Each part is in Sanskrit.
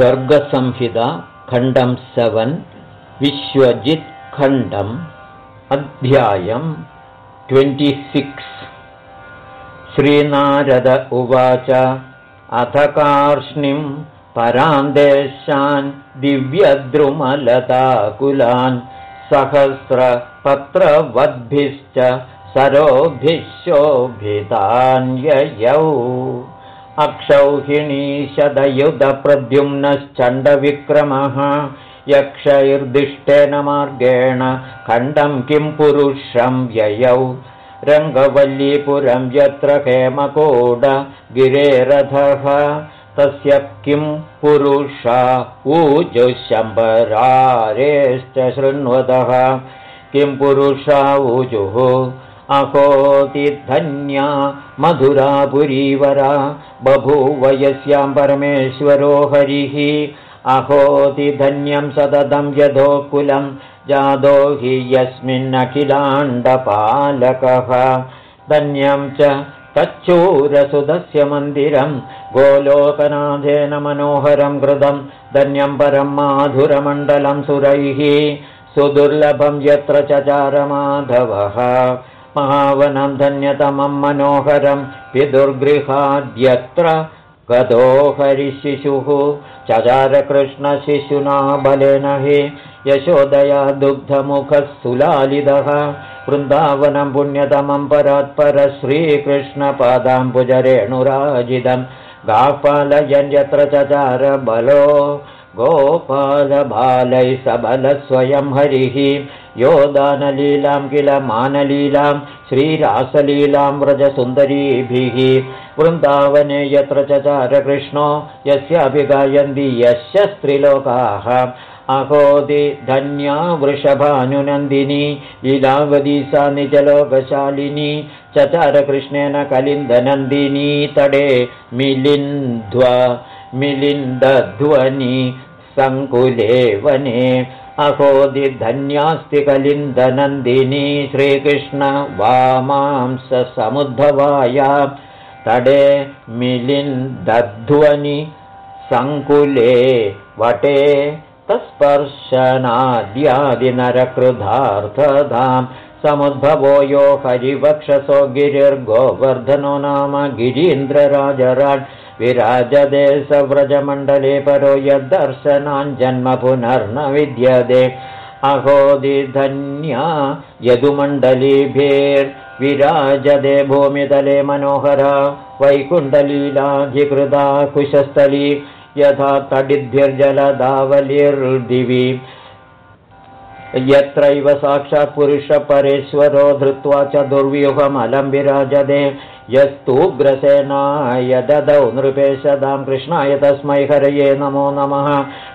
गर्गसंहिता खण्डं सवन् विश्वजित्खण्डम् अध्यायं ट्वेण्टिसिक्स्। श्रीनारद उवाच अथ कार्ष्णिं परान्देशान् दिव्यद्रुमलताकुलान् सहस्रपत्रवद्भिश्च सरोभिः शोभितान्ययौ अक्षौहिणीशदयुधप्रद्युम्नश्चण्डविक्रमः यक्षैर्दिष्टेन मार्गेण खण्डं किं पुरुषं व्ययौ। रङ्गवल्लीपुरं यत्र हेमकोड गिरेरथः तस्य किं पुरुषा ऊजुशम्बरारेश्च शृण्वतः। किं पुरुषा ऊजुः अहोतिधन्या मधुरापुरीवरा बभूवयस्यां परमेश्वरो हरिः अहोतिधन्यं सततं यथोकुलं जादो हि यस्मिन्नखिलाण्डपालकः धन्यं च तच्चूरसुधस्य मन्दिरं गोलोकनाथेन मनोहरं कृतं धन्यं परं माधुरमण्डलं सुरैः सुदुर्लभं यत्र चचारमाधवः महावनं धन्यतमं मनोहरं पितुर्गृहाद्यत्र गतो हरिशिशुः। चचारकृष्णशिशुना बलेन हि यशोदया दुग्धमुखः सुलालितः वृन्दावनं पुण्यतमं परात्पर गापालयन् यत्र चचार बलो गोपालबालै सबलस्वयं हरिः यो दानलीलां किल मानलीलां श्रीरासलीलां व्रजसुन्दरीभिः। वृन्दावने यत्र चचारकृष्णो यस्यापि गायन्ति यस्य स्त्रीलोकाः। अहोदि धन्या वृषभानुनन्दिनी लीलावती सा निजलोकशालिनी चचारकृष्णेन कलिन्दनन्दिनी तडे मिलिन्ध्व मिलिन्दध्वनि सङ्कुले वने अहोदिधन्यास्ति कलिन्दनन्दिनी श्रीकृष्ण वामांसमुद्भवाया तडे मिलिन्दध्वनि सङ्कुले वटे तस्पर्शनाद्यादिनरकृधार्थधां समुद्भवो यो हरिवक्षसो गिरिर्गोवर्धनो नाम गिरीन्द्रराजराट् विराजदे सव्रजमण्डले परो यद्दर्शनाञ्जन्म पुनर्न विद्यते अहोदिधन्या यदुमण्डलीभिर्विराजदे भूमितले मनोहरा वैकुण्डलीलाधिकृता कुशस्थली यथा तडिद्भिर्जलदावलिर्दिवि यत्रैव साक्षात् पुरुषपरेश्वरो धृत्वा च दुर्व्यूहमलं विराजदे यस्तुग्रसेनाय ददौ नृपेशदां कृष्णाय तस्मै हरये नमो नमः।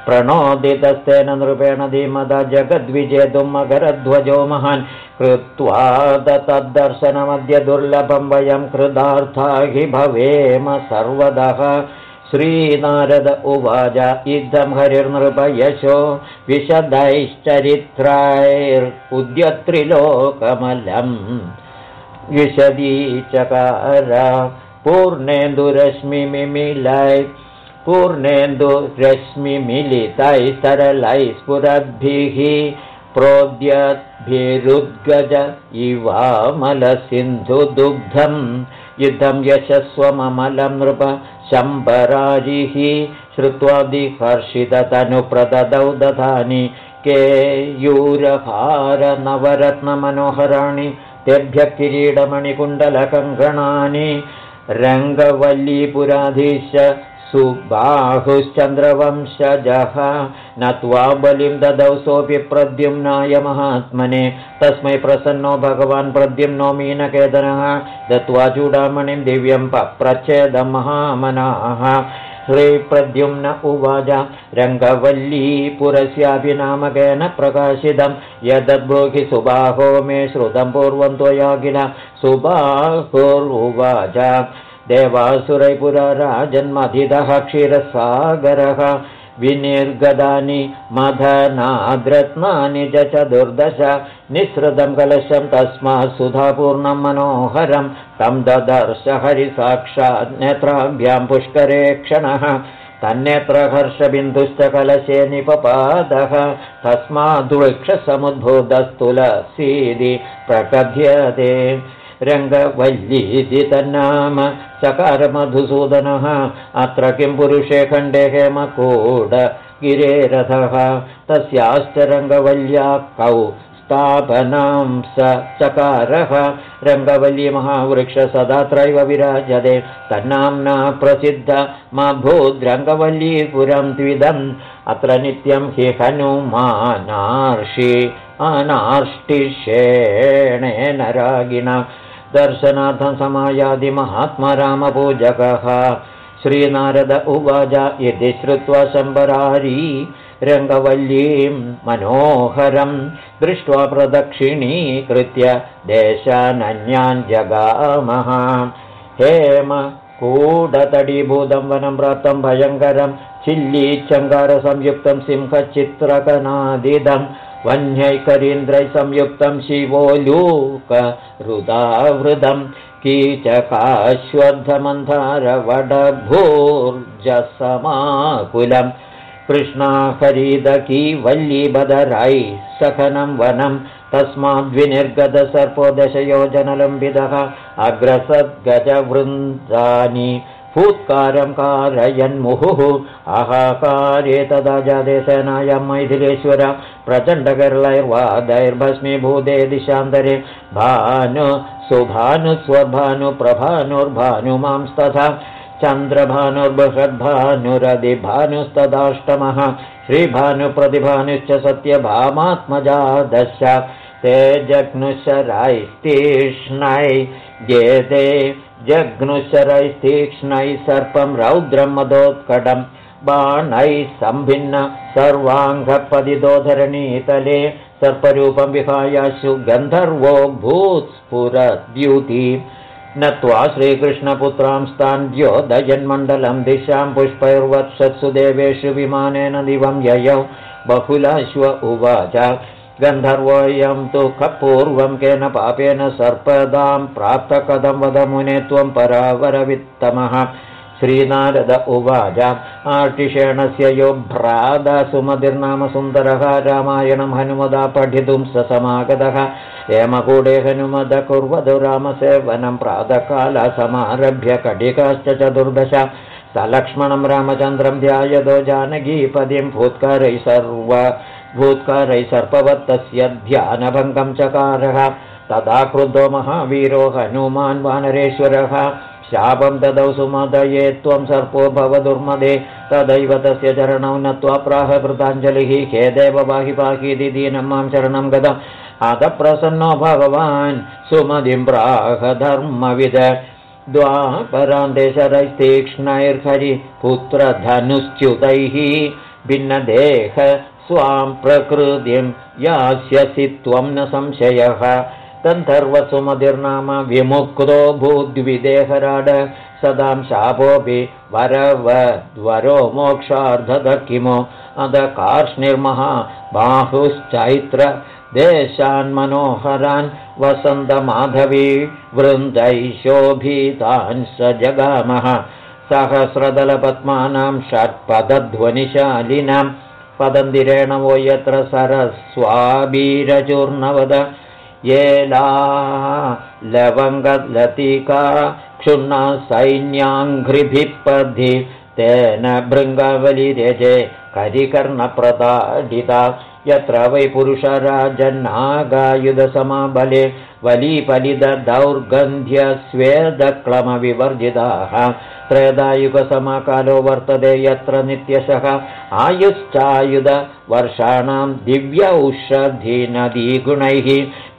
प्रणोदितस्तेन नृपेण धीमदा जगद्विजेतुं मकरध्वजो महान्। कृत्वा तद्दर्शनमद्य दुर्लभं वयं कृदार्था हि भवेम सर्वदः श्रीनारद उवाच इद्धं हरिर्नृपयशो विशदैश्चरित्रैर्उद्यत्रिलोकमलम् विशदीचकार पूर्णेन्दुरश्मिमिलैः पूर्णेन्दुरश्मिमिलितैः सरलैः स्फुरद्भिः प्रोद्यद्भिरुद्गज इवामलसिन्धुदुग्धम्। युद्धं यशस्वममलं नृप शम्बराजिः श्रुत्वादिहर्षिततनुप्रददौ दधानि केयूरहारनवरत्नमनोहराणि तेभ्यः किरीडमणिकुण्डलकङ्कणानि रङ्गवल्लीपुराधीश सुबाहुश्चन्द्रवंशजः नत्वा बलिं ददौ सोऽपि प्रद्युम्नाय महात्मने। तस्मै प्रसन्नो भगवान् प्रद्युम्नो मीनकेतनः। दत्त्वा चूडामणिं दिव्यं पप्रच्छेदं महामनाः। श्रीप्रद्युम्न उवाच रङ्गवल्लीपुरस्यापि नामकेन प्रकाशितं। यदद्ब्रूहि सुबाहो मे श्रुतं पूर्वं त्वया किल? सुबाहुर्वाच देवासुरैपुरा राजन्मथितः क्षीरसागरः विनिर्गदानि मधनाद्रत्नानि च चतुर्दश निःसृतं कलशं तस्मात् सुधापूर्णं मनोहरं तं ददर्श हरिसाक्षात् नेत्राभ्यां पुष्करे क्षणः तन्नेत्रहर्षबिन्दुश्च कलशे निपपादः तस्माद्वृक्षसमुद्भूतस्तुलसीदि प्रकथ्यते रङ्गवल्लीति तन्नाम चकारमधुसूदनः। अत्र किं पुरुषे खण्डे हेमकूड गिरेरथः। तस्याश्च रङ्गवल्या कौ स्थापनां स चकारः। रङ्गवल्लीमहावृक्ष सदात्रैव विराजते। तन्नाम्ना प्रसिद्ध मा भूद्रङ्गवल्लीपुरं द्विदम्। अत्र नित्यं हि हनुमानार्षि अनार्ष्टिषेणेन रागिणा दर्शनार्थं समायादिमहात्मा रामपूजकः श्रीनारद उवाच इति श्रुत्वा शम्बरारी रङ्गवल्लीं मनोहरं दृष्ट्वा प्रदक्षिणीकृत्य देशानन्यान् जगामः। हेम कूडतडीभूतं वनं प्राप्तं भयङ्करं चिल्लीचङ्गारसंयुक्तं सिंहचित्रकनादिदं वह्नैकरीन्द्रैः संयुक्तं शिवोलूकरुदावृतं कीचकाश्वद्धमन्धारवडभूर्जसमाकुलम् कृष्णाहरीदकी वल्लीबदरै सखनं वनं तस्माद्विनिर्गतसर्पो दशयोजनलम्बितः अग्रसद्गजवृन्दानि फूत्कारं कारयन्मुहुः। अहाकारे तदा जाते सेनायां मैथिलेश्वर प्रचण्डकरलैर्वादैर्भस्मीभूते दिशान्तरे। भानु सुभानुस्वभानुप्रभानुर्भानुमांस्तथा चन्द्रभानुर्बृहद्भानुरदिभानुस्तदाष्टमः। श्रीभानुप्रतिभानुश्च सत्यभामात्मजा दश ते जग्नुशरैस्तीक्ष्णै गेते जग्नुशरैस्तीक्ष्णैः सर्पं रौद्रं मदोत्कटं बाणैः सम्भिन्न सर्वाङ्गपदिदोधरणीतले सर्परूपं विहायाशु गन्धर्वो भूत्स्फुरद्युति नत्वा श्रीकृष्णपुत्रांस्तान् द्योदयन्मण्डलं दिशां पुष्पैर्वत्सत्सु देवेषु विमानेन दिवं ययौ। बहुलाश्व उवाच गन्धर्वोऽयं तु कपूर्वं केन पापेन सर्पदां प्राप्तकथं वद मुने त्वं परावरवित्तमः। श्रीनारद उवाच। आर्टिषेणस्य यो भ्रादसुमतिर्नाम सुन्दरः रामायणं हनुमदा पठितुं स समागतः। हेमकूडे हनुमद कुर्वधु रामसेवनं प्रातःकालसमारभ्य कटिकाश्च चतुर्दश। स लक्ष्मणं रामचन्द्रं ध्यायदो जानकीपदीं भूत्कारैः सर्व भूत्कारैः सर्पवत्तस्य ध्यानभङ्गं चकारः तदा क्रुद्धो महावीरो हनुमान् वानरेश्वरः। शापं ददौ सुमदये त्वं सर्पो भव दुर्मदे तदैव तस्य चरणौ नत्वा प्राह कृताञ्जलिः। हे देव पाहि पाहीति दीनं मां शरणं गतम् अथ प्रसन्नो भगवान् सुमदिं प्राह धर्मविद। द्वापरान्देशरैस्तीक्ष्णैर्हरि पुत्रधनुश्च्युतैः भिन्नदेह स्वां प्रकृतिं यास्यसि त्वं न संशयः। तन्धर्वसुमतिर्नाम विमुक्तो भूद्विदेहराड सदां शापोऽपि वरवद्वरो मोक्षार्धद किमो अध कार्ष्णिर्महा बाहुश्चैत्र देशान्मनोहरान् वसन्तमाधवी वृन्दैशोभीतान् स जगामः। सहस्रदलपद्मानां षट्पदध्वनिशालिनां पदन्दिरेण वो यत्र सरस्वाबीरचूर्णवद येला लवङ्गलतिका क्षुण्णा सैन्याङ्घ्रिभिः तेन भृङ्गवलिरेजे करिकर्णप्रदाडिता यत्र वै पुरुषराजन्नागायुधसमाबले वलीफलिदौर्गन्ध्यस्वेदक्लमविवर्जिताः त्रयदायुगसमकालो वर्तते यत्र नित्यशः। आयुश्चायुधवर्षाणां दिव्यौषधीनदीगुणैः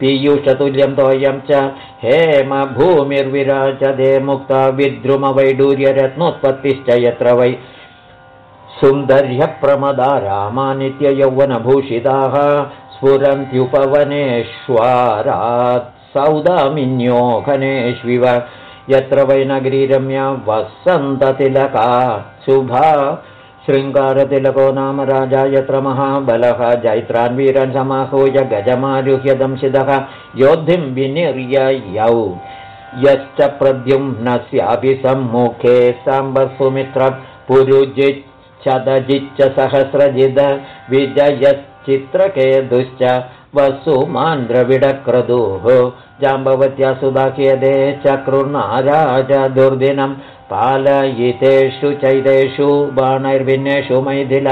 पीयूषतुल्यं तोयं च हेम भूमिर्विराजते मुक्ता विद्रुमवैडूर्यरत्नोत्पत्तिश्च यत्र वै सुन्दर्यप्रमदा रामानित्ययौवनभूषिताः स्फुरन्त्युपवनेष्वारात् सौदामिन्योखनेष्विव यत्र वैनगरीरम्या वसन्ततिलका शुभा शृङ्गारतिलको नाम राजा यत्र महाबलः। जैत्रान् वीरन् समाहूय गजमारुह्य दंशितः योद्धिं विनिर्ययौ यश्च प्रद्युम्नस्यापि सम्मुखे साम्बसुमित्र पुरुजित् छदजिच्च सहस्रजिद विजयश्चित्रकेतुश्च वसुमान्द्रविडक्रदुः। जाम्बवत्या सुदाख्यदे चक्रुर्नाराज दुर्दिनं पालयितेषु चैतेषु बाणैर्भिन्नेषु मैथिल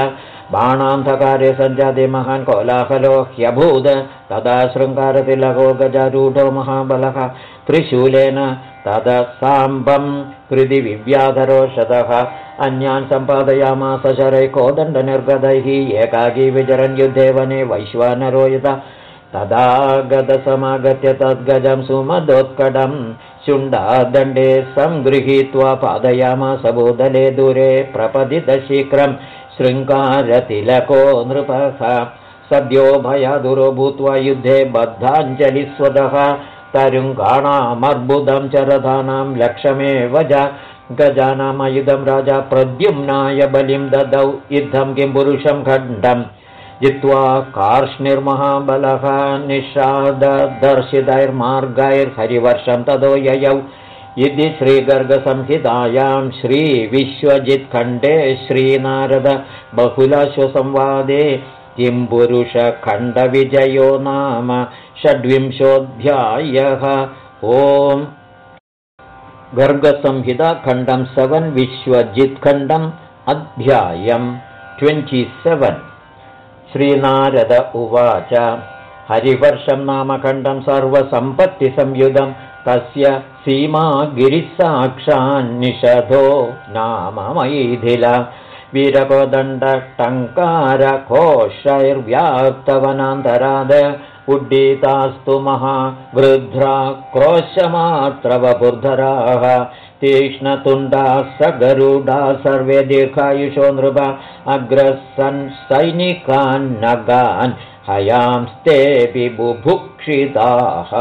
बाणान्धकारे सञ्जाते महान् कोलाहलो ह्यभूद तदा शृङ्गारतिलको गजारूढो महाबलः त्रिशूलेन तद साम्बं कृति विव्याधरोषतः अन्यान् सम्पादयामास शरैकोदण्डनिर्गतैः एकाकी विचरन् युद्धे वने वैश्वानरो यथा तदा गतसमागत्य तद्गजं सुमदोत्कडं शुण्डादण्डे सङ्गृहीत्वा पादयामास भूदले दूरे प्रपदितशीघ्रं शृङ्गारतिलको नृपः। सद्यो भयादुरो भूत्वा युद्धे बद्धाञ्जलिस्वदः तरुङ्गाणामर्बुदं च रथानां लक्ष्यमेव च गजानामयुधं राजा प्रद्युम्नाय बलिं ददौ युद्धं किं पुरुषं खण्डम् जित्वा कार्ष्णिर्महाबलः निषाददर्शितैर्मार्गैर्हरिवर्षं ततो ययौ। इति श्रीगर्गसंहितायां श्रीविश्वजित्खण्डे श्रीनारद बहुलाश्वसंवादे किम्पुरुषखण्डविजयो नाम षड्विंशोऽध्यायः। ओम्। गर्गसंहिताखण्डं सवन् विश्वजित्खण्डम् अध्यायम् ट्वेण्टि सेवन् श्रीनारद उवाच। हरिवर्षं नामखण्डं सर्वसम्पत्तिसंयुधं तस्य सीमा गिरिसाक्षान्निषधो नाम मैथिल। वीरकोदण्डटङ्कारकोशैर्व्याप्तवनान्तराद उड्डीतास्तु क्रोशमात्रवबुर्धराः तीक्ष्णतुण्डाः स गरुडा सर्वे दीर्घायुषो नृप अग्रसन् सैनिकान्नगान् हयांस्तेऽपि बुभुक्षिताः।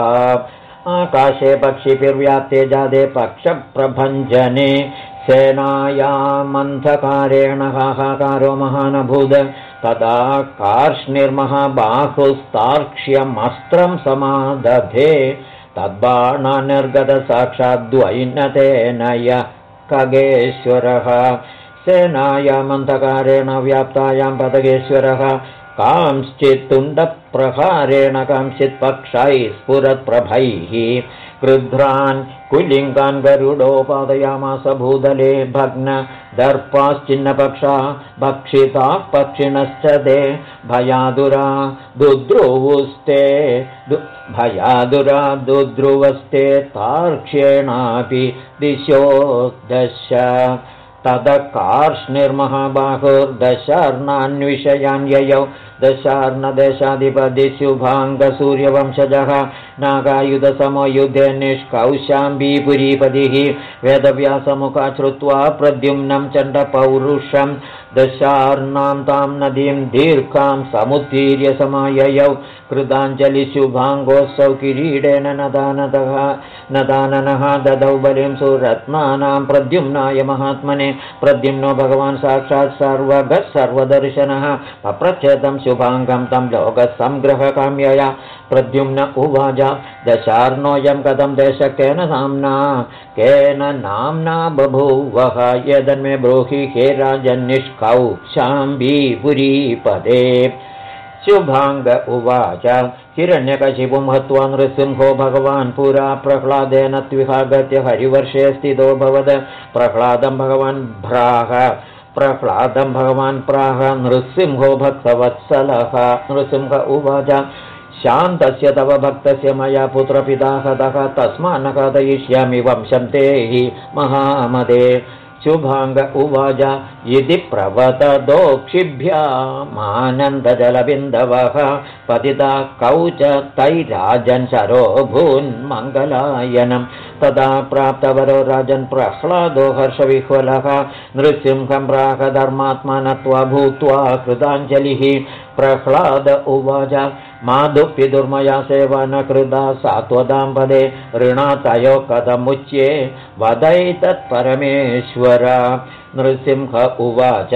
आकाशे पक्षिभिर्व्याप्ते जाते पक्षप्रभञ्जने सेनायामन्धकारेण हाहाकारो महानभूद तदा कार्ष्णिर्महाबाहुस्तार्क्ष्यमस्त्रं समादधे तद्बाणानिर्गतसाक्षाद्वैनतेन य खगेश्वरः। सेनायामन्धकारेण व्याप्तायां पदगेश्वरः कांश्चित्तुण्डप्रहारेण कांश्चित् पक्षैः स्फुरत्प्रभैः क्रुध्रान् कुलिङ्गान् गरुडोपादयामास भूदले भग्न दर्पाश्चिन्नपक्षा भक्षिताः पक्षिणश्च ते भयादुरा दुद्रुवुस्ते भयादुरा दुद्रुवस्ते तार्क्ष्येणापि दिशो दश तद ययौ दशार्णदशाधिपतिशुभाङ्गसूर्यवंशजः नागायुधसमो युद्धे निष्कौशाम्बीपुरीपतिः वेदव्यासमुखा श्रुत्वा प्रद्युम्नं चण्डपौरुषं दशार्णां तां नदीं दीर्घां समुत्तीर्य समाययौ कृताञ्जलिशुभाङ्गोऽसौ किरीडेन नदानदः नदाननः ददौ बलिं सुरत्नानां प्रद्युम्नाय महात्मने प्रद्युम्नो भगवान् साक्षात् सर्वगः सर्वदर्शनः अप्रच्छेदं शुभाङ्गं तं लोकसङ्ग्रहकाम्यया प्रद्युम्न उवाच दशार्णोऽयं कथं देश केन नाम्ना केन नाम्ना बभूवः यदन्मे ब्रूहि हे राजन्निष्कौ शाम्बीपुरीपदे शुभाङ्ग उवाच हिरण्यकशिपुं हत्वा नृसिंहो भगवान् पुरा प्रह्लादेन त्विहागत्य हरिवर्षे स्थितो भवद प्रह्लादं भगवान् भ्राह प्रह्लादं भगवान् प्राह नृसिंहो भक्तवत्सलः। नृसिंह उवाच शान्तस्य तव भक्तस्य मया पुत्रपिता हतः तस्मान्न कथयिष्यामि वंशं ते हि महामदे शुभाङ्ग उवाच इति प्रवतदोक्षिभ्यामानन्दजलबिन्दवः पतिता कौच तैराजन् शरो भून्मङ्गलायनं तदा प्राप्तवरो राजन् प्रह्लादो हर्षविह्वलः नृसिंहं प्राहधर्मात्मनत्वा भूत्वा कृताञ्जलिः प्रह्लाद उवाच माधुप्यदुर्मया सेवा न कृदा सात्वतां पदे ऋणातयो कथमुच्ये वदैतत्परमेश्वर नृसिंह उवाच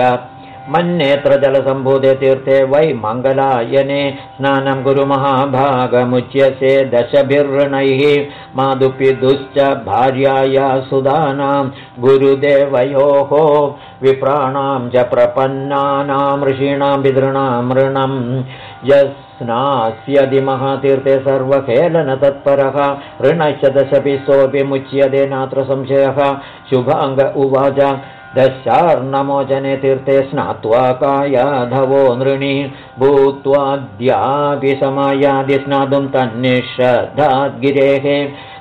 मन्नेत्र जलसम्भूते तीर्थे वै मङ्गलायने स्नानं गुरु महाभागमुच्यसे दशभिर्णैः मादुपिदुश्च भार्याया सुधानां गुरुदेवयोः विप्राणां च प्रपन्नानां ऋषीणां पितॄणां ऋणं यस्नास्यदि महातीर्थे सर्वखेलनतत्परः ऋणश्च दशपि सोऽपि मुच्यते नात्र संशयः। शुभाङ्ग उवाच दशार्णमोचने तीर्थे स्नात्वा कायाधवो नृणी भूत्वाद्यापि समायादि स्नातुं तन्निषधाद्गिरेः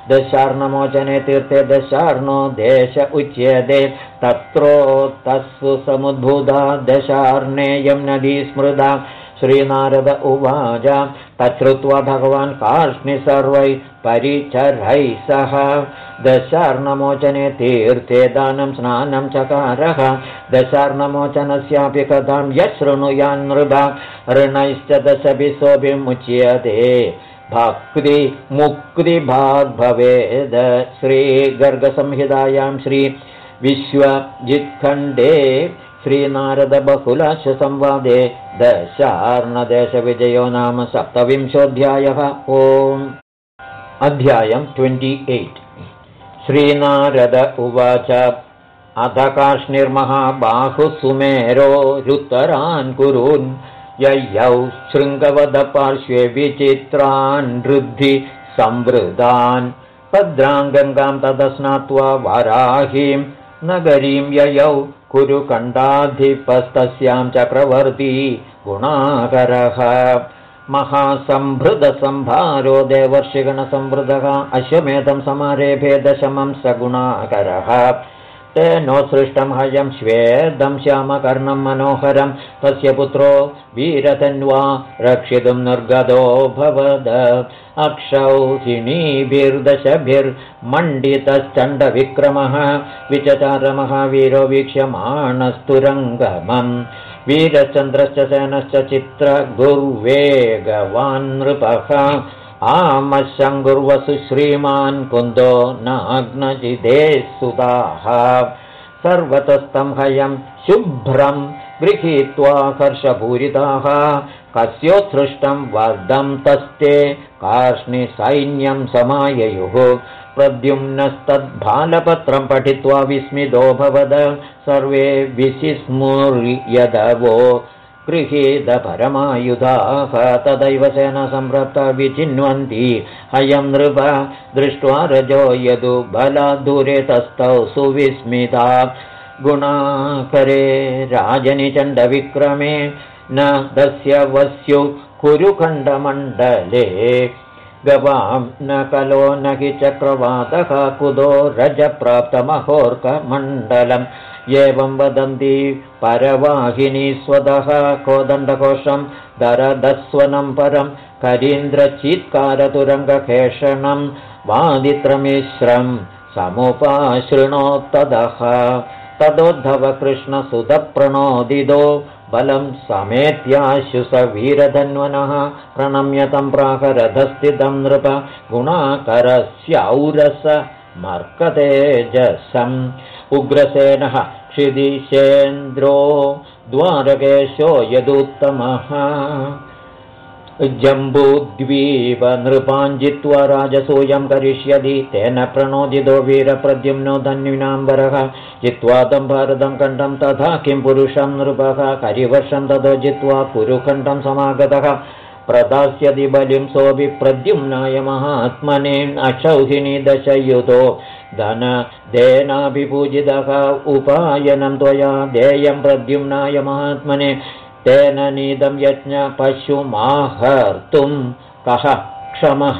दशार्णमोचने तीर्थे दशार्णो देश उच्यते तत्रोत्तस्सु समुद्भुता दशार्णेयं नदी स्मृता श्रीनारद उवाच तच्छ्रुत्वा भगवान् कार्ष्णि सर्वैः परिचरैः सह। दशार्णमोचने तीर्थे दानं स्नानं चकारः। दशार्णमोचनस्यापि कथां यशृणुयान्नृभा ऋणैश्च दशभिसोऽभिमुच्यते भक्ति मुक्तिभाग्भवेद श्रीगर्गसंहितायां श्रीविश्वजित्खण्डे श्रीनारदबहुलाशसंवादे दशार्णदेशविजयो नाम सप्तविंशोऽध्यायः ओम्। अध्यायम् ट्वेण्टि एय्ट्। श्रीनारद उवाच अथ काश्निर्महाबाहुसुमेरो रुत्तरान् कुरून् ययौ शृङ्गवदपार्श्वे विचित्रान् वृद्धि संवृतान् भद्राङ्गङ्गां तदस्नात्वा वराहीं नगरीं ययौ कुरुकण्डाधिपस्तस्यां चक्रवर्ती गुणाकरः। महासम्भृतसम्भारो देवर्षिगणसंवृतः। अश्वमेधं समारेभे दशमं सगुणाकरः तेनोत्सृष्टं हयं श्वेदं श्यामकर्णं मनोहरं तस्य पुत्रो वीरतन्वा रक्षितुं निर्गतो भवद। अक्षौहिणीभिर्दशभिर्मण्डितश्चण्डविक्रमः विचचारमहावीरो वीक्ष्यमाणस्तुरङ्गमम् वीरचन्द्रश्च सेनश्च चित्रगुर्वेगवान् नृपः आमशङ्गुर्वसु श्रीमान् कुन्दो नाग्नजिदे सुताः सर्वतस्तं हयं शुभ्रं गृहीत्वा हर्षपूरिताः। कस्योत्सृष्टं वर्धं तस्ते कार्ष्णिसैन्यं समाययुः। प्रद्युम्नस्तद्भालपत्रं पठित्वा विस्मितोऽभवद। सर्वे विशिस्मुर्यदवो गृहीतपरमायुधाः तदैव सेनसंरप्ता विचिन्वन्ति। अयं नृप दृष्ट्वा रजो यदु बलाद्दूरे तस्थौ सुविस्मिता। गुणाकरे राजनिचण्डविक्रमे न दस्य वस्यु कुरुखण्डमण्डले। गवां न कलो न हि चक्रवातः कुदो रजप्राप्तमहोर्कमण्डलम् एवं वदन्ति परवाहिनी स्वतः कोदण्डकोशं दरदस्वनं परं करीन्द्रचीत्कारतुरङ्गकेषणं वादित्रमिश्रं समुपाशृणोत्तदः। तदोद्धव कृष्णसुतप्रणोदिदो बलं समेत्याशु स वीरधन्वनः प्रणम्यतं प्राकरथस्थितं नृप गुणाकरस्यौरस मर्कतेजसम् उग्रसेनः क्षिदिशेन्द्रो द्वारकेशो यदुत्तमः। जम्बूद्वीपनृपाञ्जित्वा राजसूयं करिष्यति तेन प्रणोदितो वीरप्रद्युम्नो धन्विनाम्बरः। जित्वा तं भारतं कण्ठं तथा किं पुरुषं नृपः करिवर्षं ततो जित्वा कुरुखण्डं समागतः प्रदास्यति बलिं सोऽपि प्रद्युम्नाय महात्मने अक्षौहिणी दशयुतो धन देनाभिपूजितः उपायनं त्वया देयं प्रद्युम्नाय महात्मने तेन नीदं यज्ञ पशुमाहर्तुं कः क्षमः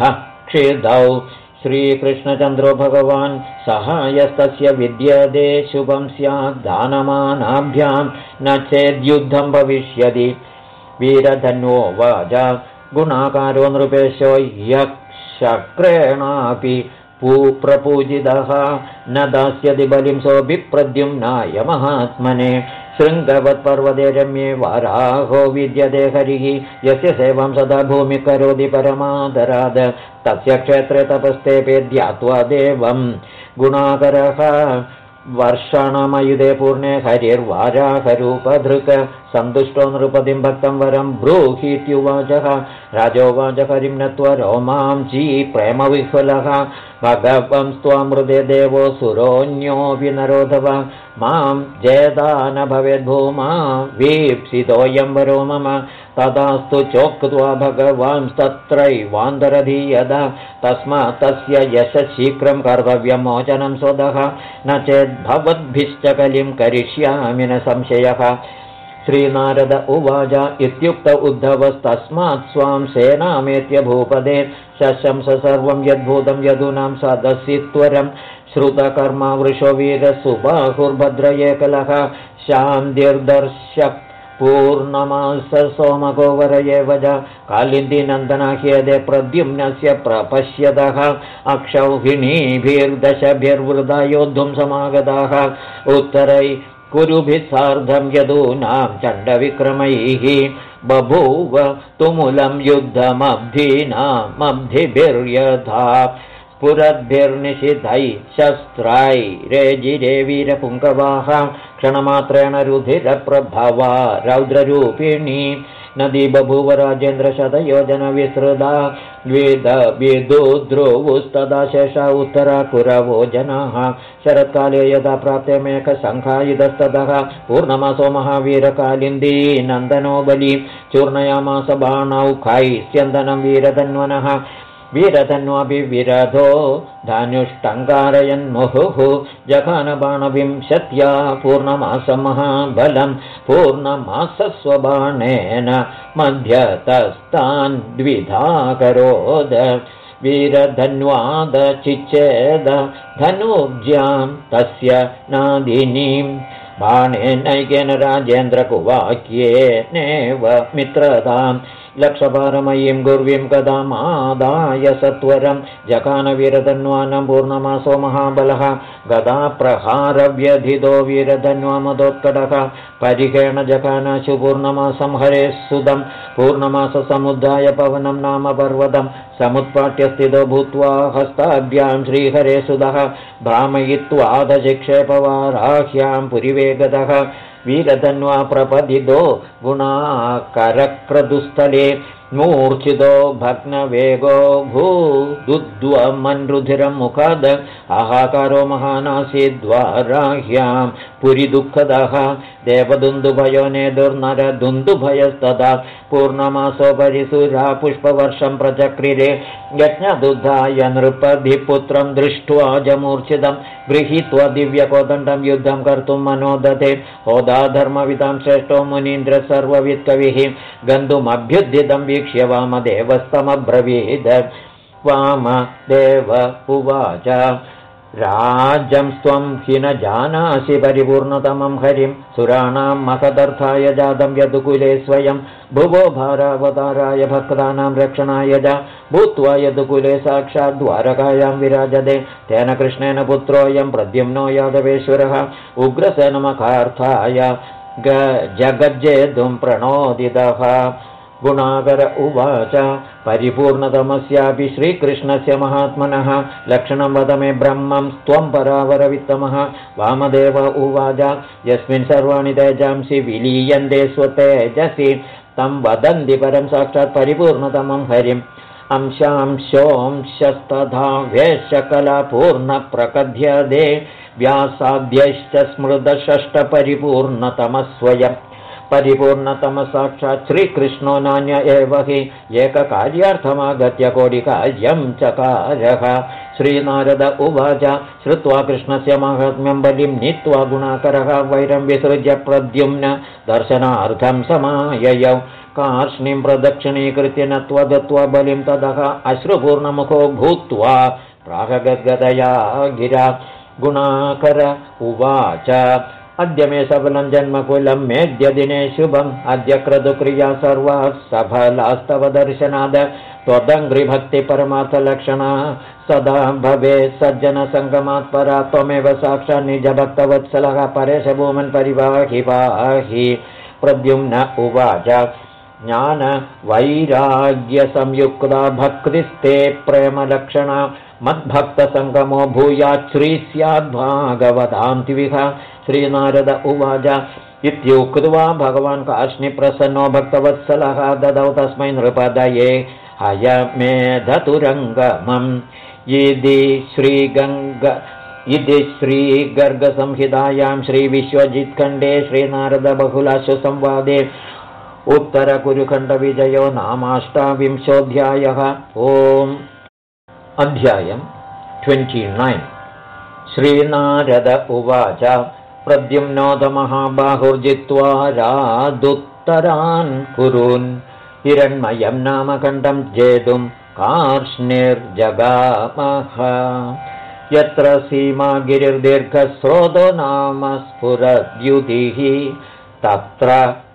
क्षिदौ। श्रीकृष्णचन्द्रो भगवान् सहायस्तस्य विद्यते शुभं स्यात् दानमानाभ्यां न चेद्युद्धं भविष्यति वीरधन्वो वाच गुणाकारो नृपेशो यक्षक्रेणापि पूप्रपूजितः न दास्यति बलिं सोऽभिप्रद्युम्नाय महात्मने। शृङ्गवत्पर्वते रम्ये वाराहो विद्यते हरिः। यस्य सेवां सदा भूमि करोति परमादराद। तस्य क्षेत्रे तपस्तेपे ध्यात्वा देवं। गुणाकरः वर्षणमयुधे पूर्णे हरिर्वाराहरूपधृक् सन्तुष्टो नृपतिं भक्तं वरं ब्रूहीत्युवाचः। राजोवाच हरिं नत्वा रोमां जी प्रेमविह्वलः। भगवं स्वामृदे देवो सुरोऽन्योऽपि नरोधव मां जेदा न भवेद्भूमा वीप्सितोऽयं वरो मम। तदास्तु चोक्त्वा भगवांस्तत्रैवान्तरधीयदा तस्मात् तस्य यशशीघ्रं कर्तव्यं मोचनं स्वदः न चेद्भवद्भिश्च कलिं करिष्यामि न संशयः श्रीनारद उवाच इत्युक्त उद्धवस्तस्मात् स्वां सेनामेत्य भूपदे शशंस सर्वं यद्भूतं यदूनां सदसि त्वरं श्रुतकर्मा वृषो वीरसुबाहुर्भद्रयेकलः शान्तिर्दर्श पूर्णमास सोमगोवर एव च। कालिन्दीनन्दनाह्यदे प्रद्युम्नस्य प्रपश्यतः। अक्षौहिणीभिर्दशभिर्वृदा योद्धुं समागताः। उत्तरै कुरुभिः सार्धं यदूनां चण्डविक्रमैः बभूव तुमुलं युद्धमब्धीनामब्धिभिर्यथा पुरद्भिर्निषिधै शस्त्रै रेजिरे वीरपुङ्गवाः क्षणमात्रेण रुधिरप्रभवा रौद्ररूपिणी नदी बभूव राजेन्द्रशतयोजनविसृदा विदुद्रुवुस्तदा शेषा उत्तरा कुरवो जनाः। शरत्काले यदा प्राप्ते मेघसङ्घायुधस्ततः पूर्णमासो महावीरकालिन्दी नन्दनो बलि चूर्णयामास बाणौखै स्यन्दनं वीरधन्वनः वीरधन्वाभिविरधो धनुष्टङ्कारयन्मुहुः जघानबाणविंशत्या पूर्णमासमहाबलं पूर्णमासस्वबाणेन मध्यतस्तान् द्विधाकरोद वीरधन्वादचिच्छेद धनुज्यां तस्य नादिनीं बाणेनैकेन राजेन्द्रकुवाक्येनेव मित्रताम् लक्षपारमयीं गुर्वीं गदामादाय सत्वरं जकानवीरधन्वानं पूर्णमासो महाबलः गदाप्रहारव्यधितो वीरधन्वामदोत्कटः परिहेण जकानाशु पूर्णमासं हरेः पूर्णमाससमुद्धाय पवनं नाम पर्वतं समुत्पाट्यस्थितो भूत्वा हस्ताभ्यां श्रीहरे सुदः भ्रामयित्वादशिक्षेपवाराह्यां पुरिवेगतः वीरधन्वा प्रपदिदो गुणाकरक्रदुस्थले मूर्छितो भग्नवेगो भूदुद्वमन्रुधिरं मुखाद आहाकारो महानासीद्वाराह्यां पुरिदुःखदः देवदुन्दुभयो नेदुर्नरदुन्दुभयस्तदा पूर्णमासोपरि सुरा पुष्पवर्षं प्रचक्रिरे यज्ञदुद्धाय नृपधिपुत्रं दृष्ट्वा जमूर्छितं गृहीत्वा दिव्यकोदण्डं युद्धं कर्तुं मनोदधे होदाधर्मविदां श्रेष्ठो मुनीन्द्र सर्ववित्कविः गन्तुमभ्युद्धितं वीक्ष्य वामदेवस्तमब्रवीद वामदेव उवाच राज्यं स्वं हि न जानासि परिपूर्णतमं हरिं सुराणां महदर्थाय जातं यदुकुले स्वयं भुवो भारावताराय भक्तानां रक्षणाय च भूत्वा यदुकुले साक्षाद्वारकायां विराजते तेन कृष्णेन पुत्रोऽयं प्रद्युम्नो यादवेश्वरः उग्रसेनमखार्थाय ग जगज्जेतुं प्रणोदितः गुणाकर उवाच। परिपूर्णतमस्यापि श्रीकृष्णस्य महात्मनः। लक्षणं वद मे ब्रह्मं त्वं परावरवित्तमः। वामदेव उवाच। यस्मिन् सर्वाणि तेजांसि विलीयन्ते स्वतेजसि। तं वदन्ति परं साक्षात् परिपूर्णतमं हरिम्। अंशांशोंशस्तथा वेशकलापूर्णप्रकथ्यदे व्यासाद्यश्च स्मृतषष्ठपरिपूर्णतमस्वयम् परिपूर्णतमसाक्षात् श्रीकृष्णो नान्य एव हि एककार्यार्थमागत्य कोटिकार्यं चकारः श्रीनारद उवाच श्रुत्वा कृष्णस्य माहात्म्यं बलिं नीत्वा गुणाकरः वैरं विसृज्य प्रद्युम्न दर्शनार्थं समाययौ। कार्ष्णीं प्रदक्षिणीकृत्य नत्वा दत्त्वा बलिं ततः अश्रुपूर्णमुखो भूत्वा प्रागगद्गदया गिरा। गुणाकर उवाच अद्य मे सबलं जन्मकुलं मेद्यदिने शुभम्। अद्य क्रतुक्रिया सर्वा सफलास्तव दर्शनाद त्वदङ्घ्रिभक्तिपरमार्थलक्षणा सदा भवे सज्जनसङ्गमात् परा त्वमेव साक्षात् निजभक्तवत्सलः परेशभूमन् परिवाहि पाहि प्रद्युम्न उवाच। ज्ञानवैराग्यसंयुक्ता भक्तिस्ते प्रेमलक्षणा। मद्भक्तसङ्गमो श्री स्याद्भागवतान्तिविह श्रीनारद उवाच इत्युक्त्वा भगवान् कार्ष्णिप्रसन्नो भक्तवत्सलः ददौ तस्मै नृपदये हयमेधतुरङ्गमम्। यदि श्रीगङ्ग इति श्रीगर्गसंहितायां श्रीविश्वजित्खण्डे श्रीनारदबहुलाशु संवादे उत्तरकुरुखण्डविजयो नामाष्टाविंशोऽध्यायः। ओम्। अध्यायम् ट्वेण्टिनैन् श्रीनारद उवाच प्रद्युम्नोदमहाबाहुर्जित्वा रादुत्तरान् कुरून्। हिरण्मयं नामकण्डं जेतुं कार्ष्णिर्जगामः। यत्र सीमा गिरिर्दीर्घस्रोतो नाम स्फुरद्युतिः तत्र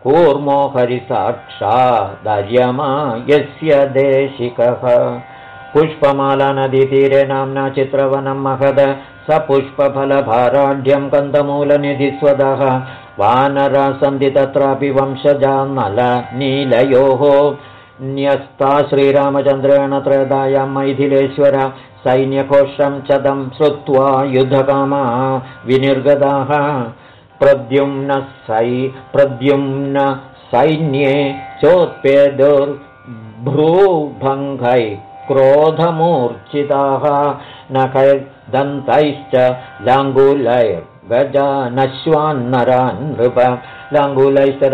कूर्मो हरिसाक्षादर्यमा यस्य देशिकः पुष्पमालानदीतीरे नाम्ना चित्रवनं महद स पुष्पफलभाराढ्यं कन्दमूलनिधिस्वदः वानरा सन्ति तत्रापि वंशजा नीलयोः न्यस्ता श्रीरामचन्द्रेण त्रयदायां मैथिलेश्वर सैन्यकोशं चदं श्रुत्वा युद्धकामा विनिर्गताः प्रद्युम्न सै प्रद्युम्न सैन्ये चोत्पेदुर्भ्रूभङ्गै क्रोधमूर्च्छिताः नखैर्दन्तैश्च लाङ्गुलैर्गजानश्वान्नरान् नृप। लाङ्गुलैश्च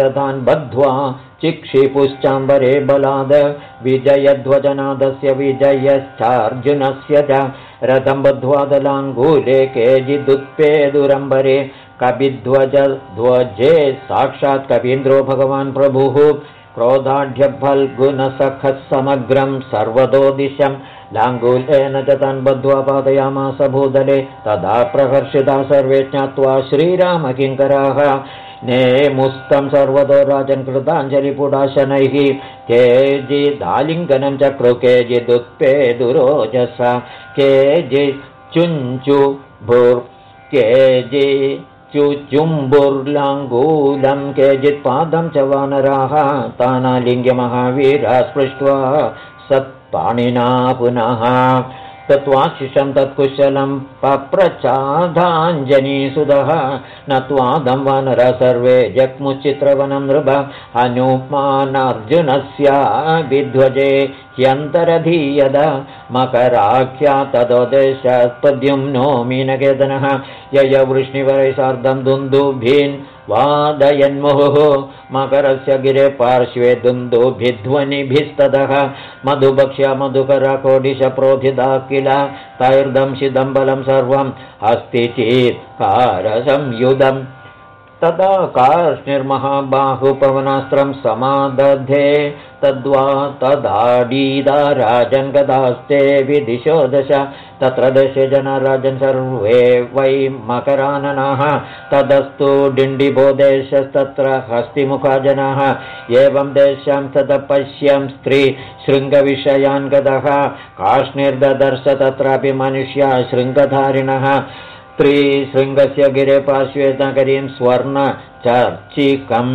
बद्ध्वा चिक्षिपुश्चाम्बरे बलाद। विजयध्वजनादस्य विजयश्चार्जुनस्य च। रथं बद्ध्वादलाङ्गूले केचिदुत्पेदुरम्बरे कविध्वजध्वजे साक्षात् कवीन्द्रो भगवान् प्रभुः। क्रोधाढ्यफल्गुणसखः समग्रं सर्वतो दिशं लाङ्गूलेन च तान् बद्ध्वा पादयामास भूदले तदा प्रहर्षिता सर्वे ज्ञात्वा श्रीरामकिङ्कराः। नेमुस्तं सर्वतो राजन् कृताञ्जलिपुडाशनैः। केजिदालिङ्गनं चक्रु केजिदुत्पेदुरोजसा केजिचुञ्चु भुर् केजि चुचुम्बुर्लाङ्गूलं केचित्पादं च वानराः। तानालिङ्ग्यमहावीरा स्पृष्ट्वा सत्पाणिना पुनः। तत्त्वाशिषं तत्कुशलं पप्रचाधाञ्जनीसुधः न त्वादं वानर सर्वे जग्मुचित्रवनं नृभ। हनुमानार्जुनस्य विध्वजे ह्यन्तरधीयद। मकराख्या तदोदेशत्पद्युम्नो मीनकेतनः यय वृष्णिवरै सार्धं दुन्दुभीन् वादयन्मुहुः मकरस्य गिरे पार्श्वे दुन्दुभिध्वनिभिस्ततः मधुभक्ष्य मधुकरकोडिशप्रोधिता किल तैर्दंशिदं बलं सर्वम् अस्ति चेत् तदा कार्ष्णिर्महाबाहुपवनास्त्रं समादधे तद्वा तदाडीदा राजङ्गदास्ते विदिशो दश तत्र दश राजन् सर्वे वै मकराननाः तदस्तु डिण्डिभो देशस्तत्र हस्तिमुखा जनाः। एवं देशं तदपश्यं स्त्री शृङ्गविषयान् गतः काश्मीर्ददर्श तत्रापि मनुष्या शृङ्गधारिणः। स्त्रीशृङ्गस्य गिरे पार्श्वे नगरीं स्वर्णचर्चिकम्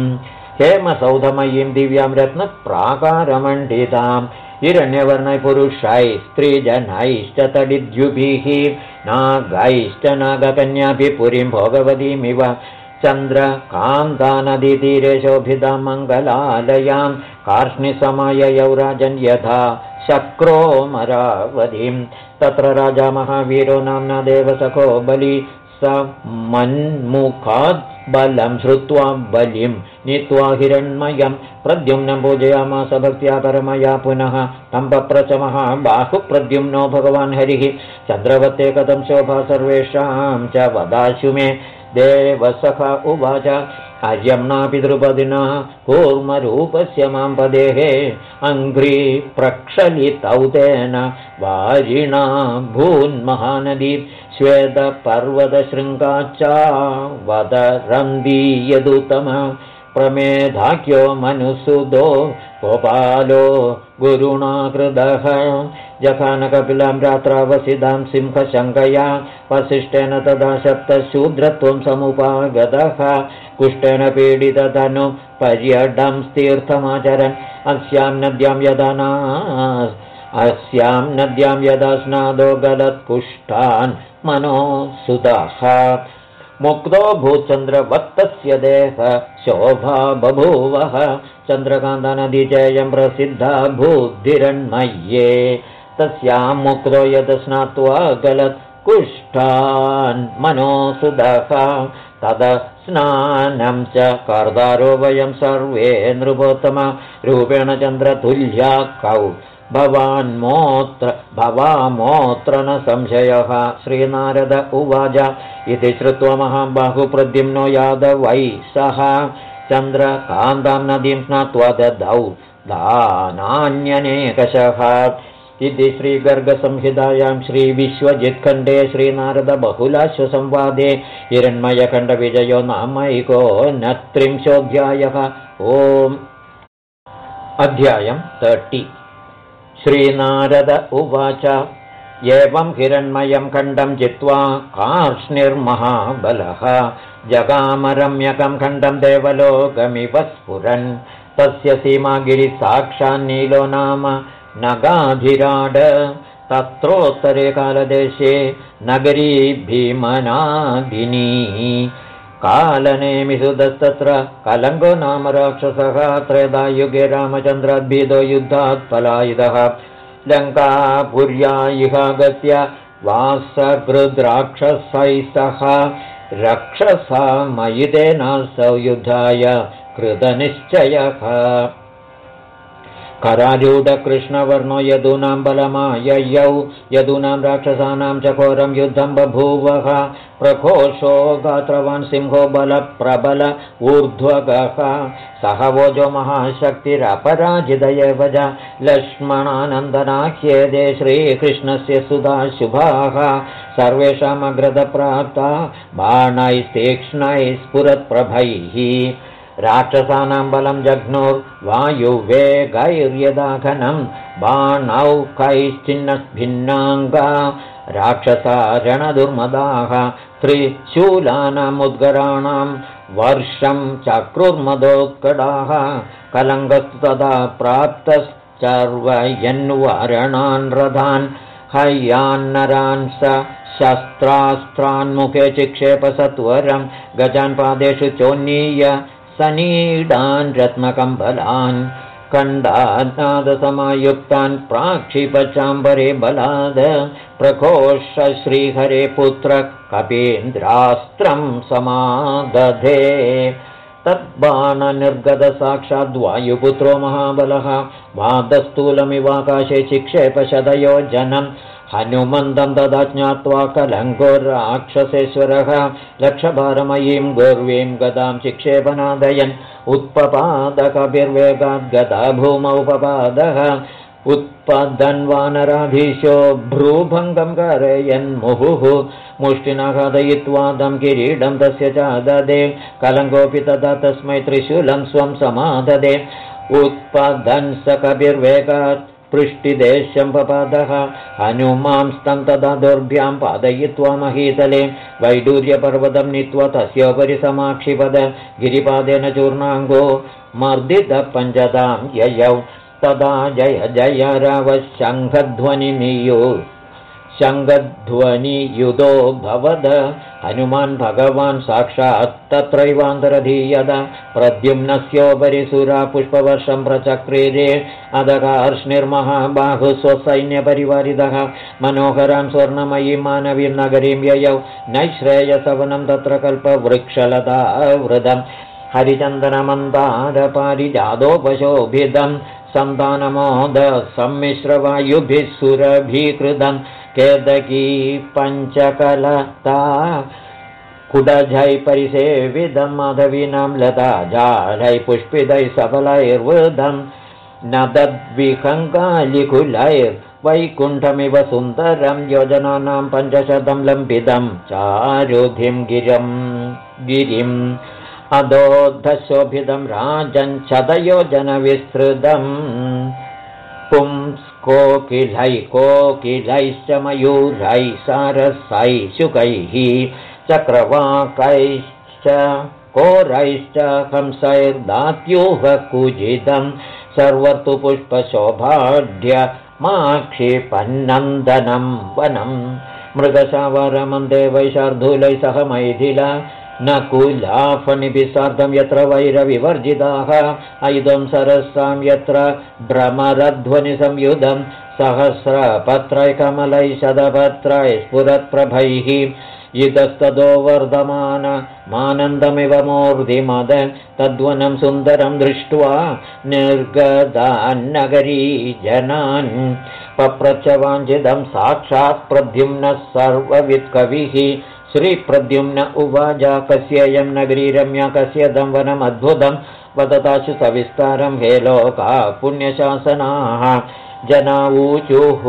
हेमसौधमयीं दिव्यां रत्नप्राकारमण्डिताम् हिरण्यवर्णपुरुषैः स्त्रीजनैश्च तडिद्युभिः नागैश्च नागकन्याभिः पुरीं भोगवतीमिव। चन्द्रकान्तानदीतीरे शोभितां मङ्गलालयां कार्ष्णिसमययौ राजन् यथा शक्रोमरावधिं तत्र राजा महावीरो नाम्ना देवसखो बलि स मन्मुखात् बलं श्रुत्वा बलिं नीत्वा हिरण्मयं प्रद्युम्नं पूजयामास भक्त्या परमया पुनः तम्बप्रचमः बाहुप्रद्युम्नो भगवान् हरिः चन्द्रवत्ते कथं शोभा सर्वेषां च वदाशु मे देवसख उवाच अर्यम्ना पितृपदिना कूर्मरूपस्य मां पदेः अङ्घ्री प्रक्षलितौ तेन वारिणा भून्महानदी श्वेतपर्वतशृङ्गाच्च वदरन्दीयदुतम प्रमेधाख्यो मनुसुदो गोपालो गुरुणा कृदः जखानकपिलां रात्रावसिदां सिंहशङ्कया वसिष्ठेन तदा सप्तशूद्रत्वं समुपागतः कुष्ठेन पीडितधनु पर्यडं तीर्थमाचरन् अस्यां नद्यां यदा अस्यां नद्यां यदा स्नादो गलत्कुष्ठान् मनो सुतः मुक्तो भूचन्द्रवत्तस्य देह शोभा बभूवः। चन्द्रकान्तनदीचेयं प्रसिद्धा बुद्धिरन्मये तस्यां मुक्तो यद् स्नात्वा गलत् कुष्ठान् मनोसुदः तद स्नानं च कर्दारो वयं सर्वे नृपोत्तमरूपेण चन्द्रतुल्या कौ भवान्मोत्र भवामोत्र न संशयः। श्रीनारद उवाच इति श्रुत्वा महाबाहुप्रद्युम्नो यादवै सः चन्द्रकान्तां नदीं स्नात्वा ददौ दानान्यनेकशः। इति श्रीगर्गसंहितायां श्रीविश्वजित्खण्डे श्रीनारदबहुलाश्वसंवादे हिरण्मयखण्डविजयो नामैको न त्रिंशोऽध्यायः ओम्। अध्यायं तर्टि श्रीनारद उवाच। एवं हिरण्मयं खण्डं जित्वा कार्ष्णिर्महाबलः। जगामरम्यकं खण्डं देवलोकमिव स्फुरन्। तस्य सीमागिरिसाक्षान्नीलो नाम नगाधिराड तत्रोत्तरे कालदेशे नगरी भीमनागिनी कालनेमिसुदस्तत्र कलङ्गो नाम राक्षसः त्रयदायुगे रामचन्द्राद्भिदो युद्धात् पलायुधः लङ्कापुर्या इहागत्य वासकृद्राक्षसैः सह रक्षसा मयितेनासौ युद्धाय कृतनिश्चयः करारूढकृष्णवर्णो यदूनां बलमाययौ यदूनां राक्षसानां चकोरं युद्धं बभूवः प्रकोशो गात्रवान् सिंहो बलप्रबल ऊर्ध्वगः। सह वोजो च लक्ष्मणानन्दनाख्येदे श्रीकृष्णस्य सुधा शुभाः सर्वेषामग्रदप्राप्ता बाणैस्तीक्ष्णैः स्फुरत्प्रभैः राक्षसानां बलं जघ्नोर्वायुवेगैर्यदाघनं बाणौकैश्चिन्नभिन्नाङ्गा राक्षसा रणदुर्मदाः त्रिशूलानामुद्गराणां वर्षं चक्रुर्मदोत्कटाः कलङ्गस्तु तदा प्राप्तश्चर्वयन्वारणान् रथान् हय्यान्नरान् स शस्त्रास्त्रान्मुखे चिक्षेपसत्वरं गजान् पादेषु चोन्नीय सनीडान् रत्नकम्बलान् कण्डानादसमायुक्तान् प्राक्षिपचाम्बरे बलाद प्रकोष्ठ श्रीहरे पुत्र कपीन्द्रास्त्रं समादधे। तद्बाणनिर्गतसाक्षाद्वायुपुत्रो महाबलः वादस्थूलमिवाकाशे चिक्षेपशदयो जनम् हनुमन्दं तदा ज्ञात्वा कलङ्गो राक्षसेश्वरः लक्षभारमयीं गौर्वीं गदां चिक्षेपनादयन् उत्पपादकभिर्वेगाद्गदा भूमौ उपपादः उत्पदन्वानराधीशो भ्रूभङ्गं कारयन्मुहुः मुष्टिना खादयित्वादं किरीडं तस्य च ददे कलङ्गोऽपि तदा तस्मै त्रिशूलं स्वं समाददे उत्पदन् स कभिर्वेगात् पृष्टिदेशं पपादः हनुमांस्तं तदा दोर्भ्यां पादयित्वा महीतले। वैडूर्यपर्वतं नीत्वा तस्योपरि समाक्षिपद। गिरिपादेन चूर्णाङ्गो मर्दितः पञ्चदां ययौ। तदा जय जय रवशङ्खध्वनिनियो शङ्गध्वनियुधो भवद। हनुमान् भगवान् साक्षात् तत्रैवान्तरधीयत प्रद्युम्नस्योपरि सुरा पुष्पवर्षं प्रचक्रीरे अधकार्ष्णिर्महाबाहु स्वसैन्यपरिवारितः। मनोहरां स्वर्णमयीं मानवीं नगरीं ययौ। नैश्रेयसवनं तत्र कल्पवृक्षलता वृदम्। हरिचन्दनमन्दारपारिजादोपशोभिदं सन्तानमोद सम्मिश्रवायुभिः सुरभीकृतम् केदकी पञ्चकलता कुडझै परिसेविदं माधवीनां लता जालैः पुष्पितैः सबलैर्वृधं न दद्विहङ्गालिकुलैर्वैकुण्ठमिव सुन्दरं योजनानां पञ्चशतं लम्बितं चारुधिं गिरं गिरिम् राजञ्चदयोजनविस्तृतम् पुंस् कोकिलै कोकिलैश्च मयूरैः सारसैः शुकैः चक्रवाकैश्च कोरैश्च हंसैर्दात्यूह कुजितं सर्वतु पुष्पशोभाढ्य मा क्षिपन्नन्दनं वनं मृगशावरमन्दे वैशार्धूलै सह मैथिला न कुलाफनिभिः सार्धं यत्र वैरविवर्जिताः ऐदं सरसां यत्र भ्रमरध्वनिसंयुधं सहस्रपत्रैकमलै शतपत्रै स्फुरत्प्रभैः। इतस्ततो वर्धमान मानन्दमिव मूर्तिमद तद्वनं सुन्दरं दृष्ट्वा निर्गदान्नगरी जनान्। पप्रच्छवाञ्छिदं साक्षात् प्रद्युम्नः सर्ववित्कविः श्रीप्रद्युम्न उवाच कस्येयं नगरी रम्या कस्य दं वनमद्भुतं वदताशु सविस्तारं हे लोका पुण्यशासनाः जनावूचुः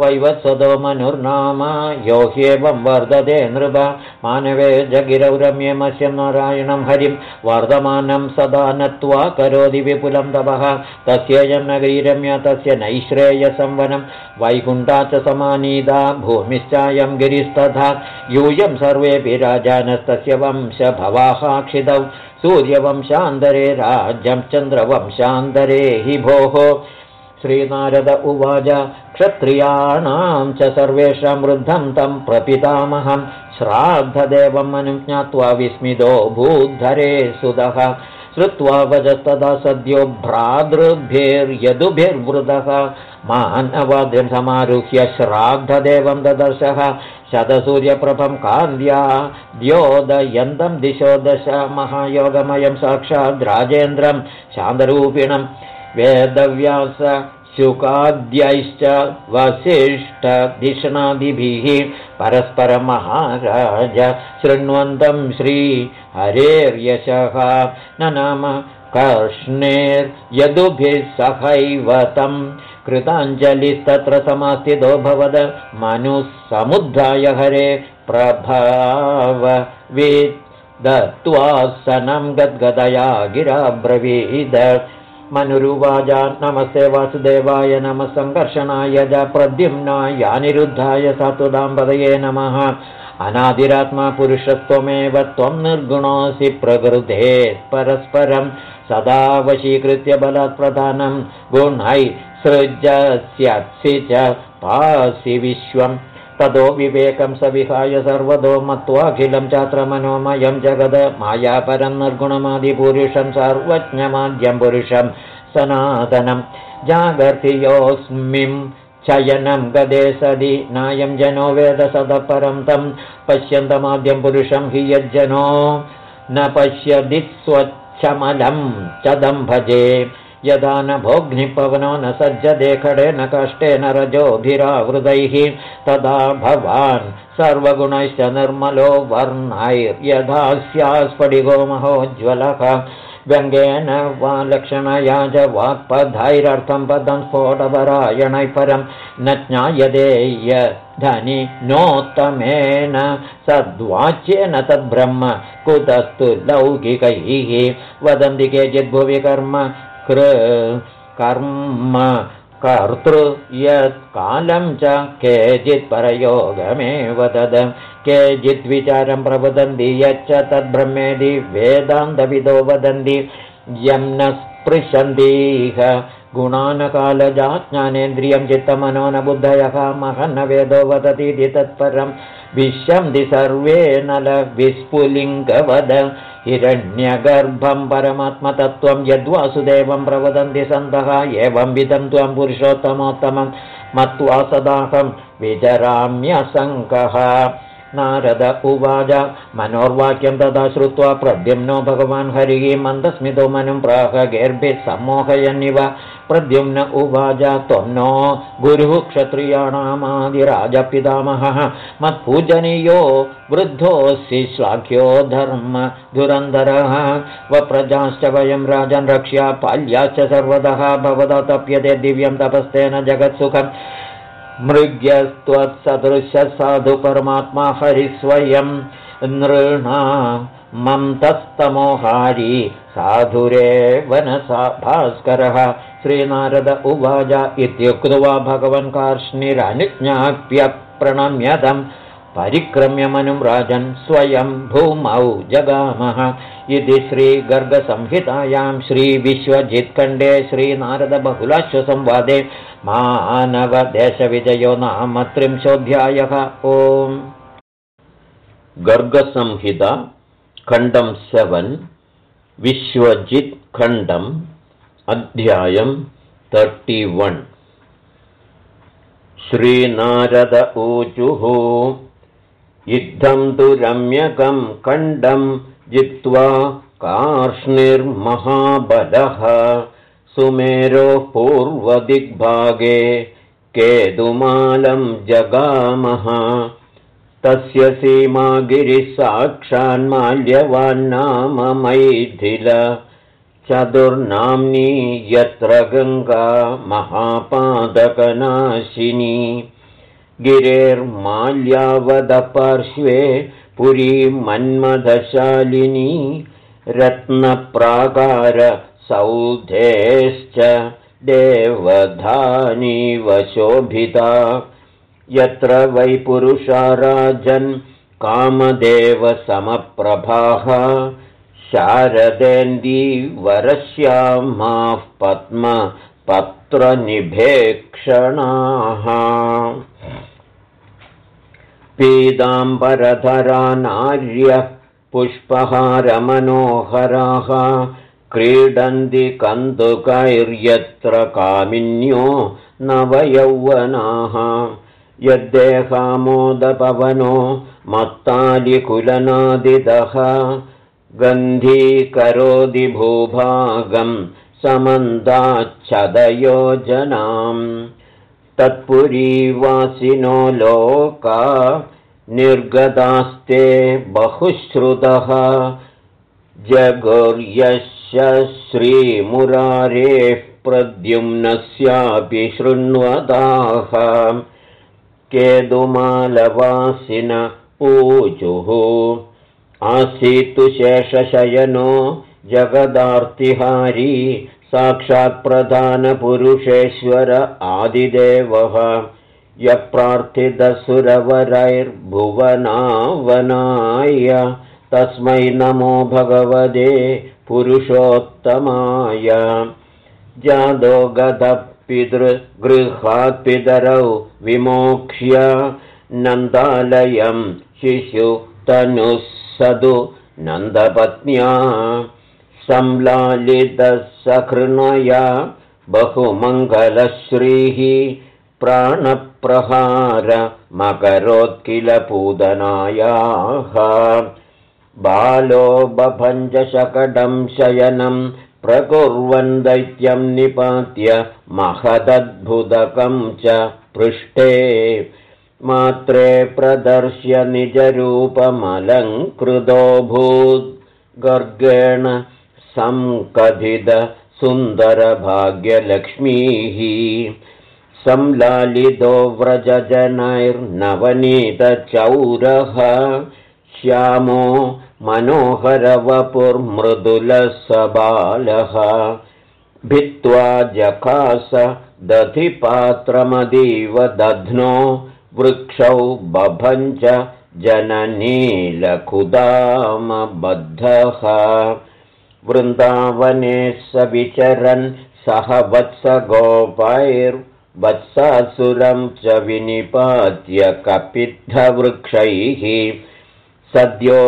वैवत्सदो मनुर्नाम यो ह्येवं वर्धते नृप मानवे जगिरौ रम्यमस्य नारायणं हरिं वर्धमानं सदा नत्वा करोति विपुलं तपः तस्ययं नगरी रम्या तस्य नैश्रेयसंवनं वैकुण्ठा च समानीता भूमिश्चायं गिरिस्तथा यूयं सर्वेऽपि राजानस्तस्य वंशभवाहाक्षितौ सूर्यवंशान्तरे राज्यं चन्द्रवंशान्तरे हि भोः श्रीनारद उवाच क्षत्रियाणां च सर्वेषां वृद्धं तं प्रपितामहं। श्राद्धदेवम् अनुज्ञात्वा विस्मितो भूद्धरे सुदः। श्रुत्वा वजस्तदा सद्यो भ्रातृभिर्यदुभिर्वृदः। मानवाद्यं समारुह्य श्राद्धदेवं ददर्शः। शतसूर्यप्रभं कान्द्या द्योदयन्तं दिशो दश। महायोगमयं साक्षाद् राजेन्द्रं शान्तरूपिणम् वेदव्यास शुकाद्यैश्च वसिष्ठधिषणादिभिः परस्परमहाराज शृण्वन्तं श्रीहरेर्यशः न नाम कर्ष्णेर्यदुभिः सहैव तं। कृताञ्जलिस्तत्र समास्थितो भवद मनुः हरे प्रभाव दत्त्वासनं गद्गदया गिराब्रवीद मनुरुवाच नमस्ते वासुदेवाय नमः सङ्कर्षणाय च प्रद्युम्नायानिरुद्धाय सातुदाम्बदये नमः। अनादिरात्मा पुरुषत्वमेव त्वं निर्गुणोऽसि प्रकृते परस्परं सदा वशीकृत्य बलप्रधानं गुणै सृजस्यसि च पासि विश्वम् ततो विवेकं स विहाय सर्वतो मत्वाखिलं चात्र मनोमयं जगद मायापरं निर्गुणमादिपुरुषं सर्वज्ञमाद्यं पुरुषं सनातनं। जागर्तियोऽस्मिं चयनं गदे सदि नायं जनो वेदसदपरं तं पश्यन्तमाद्यं पुरुषं हि यज्जनो न पश्यदि स्वच्छमलं चदं भजे यदा न भोग्निपवनो न सज्जते खडेन कष्टेन रजोभिरावृतैः तदा भवान् सर्वगुणैश्च निर्मलो वर्णैर्यथा स्यास्फटिगो महोज्ज्वलः। व्यङ्गेन वा लक्षणया च वाक्पधैरर्थं पदं स्फोटपरायणैः परं न ज्ञायते धनि नोत्तमेन सद्वाच्येन तद्ब्रह्म कुतस्तु लौकिकैः। वदन्ति केचिद्भुवि कर्म कर्म कर्तृ यत्कालं च केचित् परयोगमेव तद्। केचिद्विचारं प्रवदन्ति यच्च तद्ब्रह्मेदि वेदान्तविदो वदन्ति। यं न स्पृशन्तीह गुणानकालजा ज्ञानेन्द्रियं चित्तमनो न बुद्धयः महन्न वेदो वदतीति तत्परं विश्यन्ति सर्वे नलविस्फुलिङ्गवद हिरण्यगर्भं परमात्मतत्त्वं यद्वासुदेवं प्रवदन्ति सन्तः एवं विधं त्वं पुरुषोत्तमोत्तमं मत्वा सदाहं विचराम्यसङ्कः नारद उवाच। मनोर्वाक्यं तदा श्रुत्वा प्रद्युम्नो भगवान् हरिः मन्दस्मितो मनुं प्राह गेर्भिः सम्मोहयन्निव। प्रद्युम्न उवाच त्वं नो गुरुः क्षत्रियाणामादिराजपितामहः। मत्पूजनीयो वृद्धोऽसि श्लाघ्यो धर्म धुरन्धरः। वप्रजाश्च वयं राजन् रक्ष्या पाल्याश्च सर्वतः भवता तप्यते दिव्यं तपस्तेन जगत्सुखम् मृग्यस्त्वत्सदृशसाधु परमात्मा हरिस्वयं नृणा मन्तस्तमोहारी साधुरे वनसा भास्करः। श्रीनारद उवाच इत्युक्त्वा भगवन् कार्ष्णिरनुज्ञाप्य प्रणम्यतं परिक्रम्यमनुं राजन् स्वयं भूमौ जगामः। इति श्रीगर्गसंहितायां श्रीविश्वजित्खण्डे श्रीनारदबहुलाश्वसंवादे मानवदेशविजयो नाम त्रिंशोऽध्यायः। ओम्। गर्गसंहिता खण्डं सेवन् विश्वजित्खण्डम् अध्यायं तर्टिवन् श्रीनारद ऊचुः इत्थं तु रम्यकं खण्डं जित्वा कार्ष्णिर्महाबलः। सुमेरोः पूर्वदिग्भागे केतुमालं जगामः। तस्य सीमा गिरिसाक्षान्माल्यवान्नाम मैथिल। चतुर्नाम्नी यत्र गङ्गा महापादकनाशिनी गिरेर्माल्यावदपार्श्वे पुरी मन्मथशालिनी रत्नप्राकारसौधेश्च देवधानीव शोभिता यत्र वै पुरुषाराजन् कामदेवसमप्रभाः शारदेन्दीवरश्यामाः पद्मपत्रनिभेक्षणाः पीताम्बरधरा नार्यः पुष्पहारमनोहराः क्रीडन्ति कन्दुकैर्यत्र कामिन्यो नवयौवनाः। यद्देहामोदपवनो मत्तालिकुलनादिदः गन्धीकरोति भूभागं समन्ताच्छदयोजनाम् तत्पुरीवासिनो लोका निर्गतास्ते बहुश्रुतः। जगुर्यश्च श्रीमुरारेः प्रद्युम्नस्यापि शृण्वताः। केदुमालवासिन ऊचुः आसीत्तु शेषशयनो जगदार्तिहारी साक्षात्प्रधानपुरुषेश्वर आदिदेवः। यः प्रार्थितसुरवरैर्भुवनावनाय तस्मै नमो भगवते पुरुषोत्तमाय। जादो पितरौ विमोक्ष्य नन्दालयं शिशुतनुः सदु नन्दपत्न्या संलालितः सकृणया बहुमङ्गलश्रीः प्राणप्रहार मकरोत्किलपूदनायाः बालो बभञ्जशकटं शयनं प्रकुर्वन् दैत्यं निपात्य महदद्भुतकं च पृष्ठे। मात्रे प्रदर्श्य निजरूपमलङ्कृतोऽभूत्। गर्गेण संकथितसुन्दरभाग्यलक्ष्मीः संलालितो व्रजजनैर्नवनीतचौरः। श्यामो मनोहरवपुर्मृदुलसबालः। भित्त्वा जखास दधिपात्रमदीव दध्नो वृक्षौ बभञ्च जननीलकुदामबद्धः वृन्दावने स विचरन् सह वत्सगोपैर्वत्सासुरं च विनिपात्य कपिद्धवृक्षैः सद्यो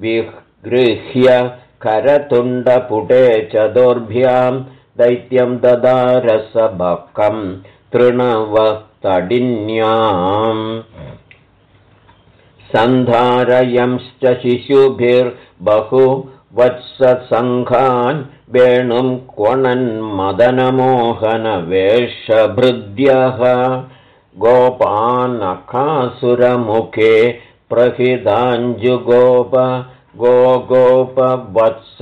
विगृह्य करतुण्डपुटे चतुर्भ्यां दैत्यं ददारसभक्कं तृणवतडिन्याम्। सन्धारयंश्च शिशुभिर्बहु वत्ससङ्घान् वेणुं क्वणन्मदनमोहनवेषभृद्यः गोपानखासुरमुखे प्रहिदाञ्जुगोप गोगोपवत्स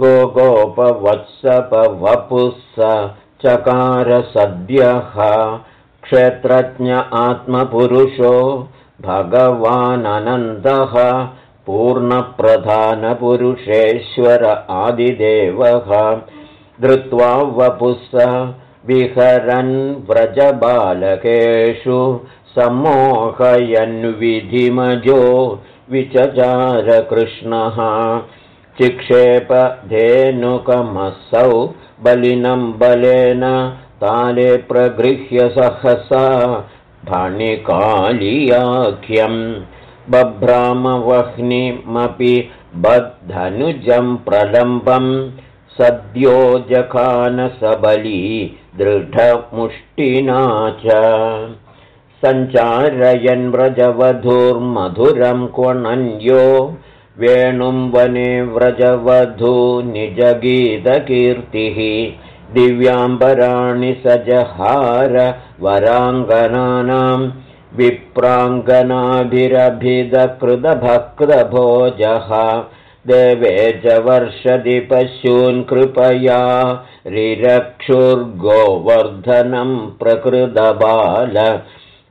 गोगोपवत्सपवपुः स चकारसद्यः। क्षेत्रज्ञ आत्मपुरुषो भगवाननन्दः पूर्णप्रधानपुरुषेश्वर आदिदेवः। धृत्वा वपुः स विहरन् व्रजबालकेषु सम्मोहयन्विधिमजो विचचारकृष्णः चिक्षेपधेनुकमसौ बलिनं बलेन ताले प्रगृह्य सहसा फणिकालियाख्यम् बभ्रामवह्निमपि बद्धनुजं प्रलम्बं सद्यो जखानसबली दृढमुष्टिना च। सञ्चारयन् व्रजवधूर्मधुरं क्वणन्यो वेणुं वने व्रजवधू निजगीतकीर्तिः दिव्याम्बराणि सजहार वराङ्गनानां विप्राङ्गनाभिरभिदकृतभक्तभोजः। देवे च वर्षदि पश्यून् कृपया रिरक्षुर्गोवर्धनं प्रकृतबाल।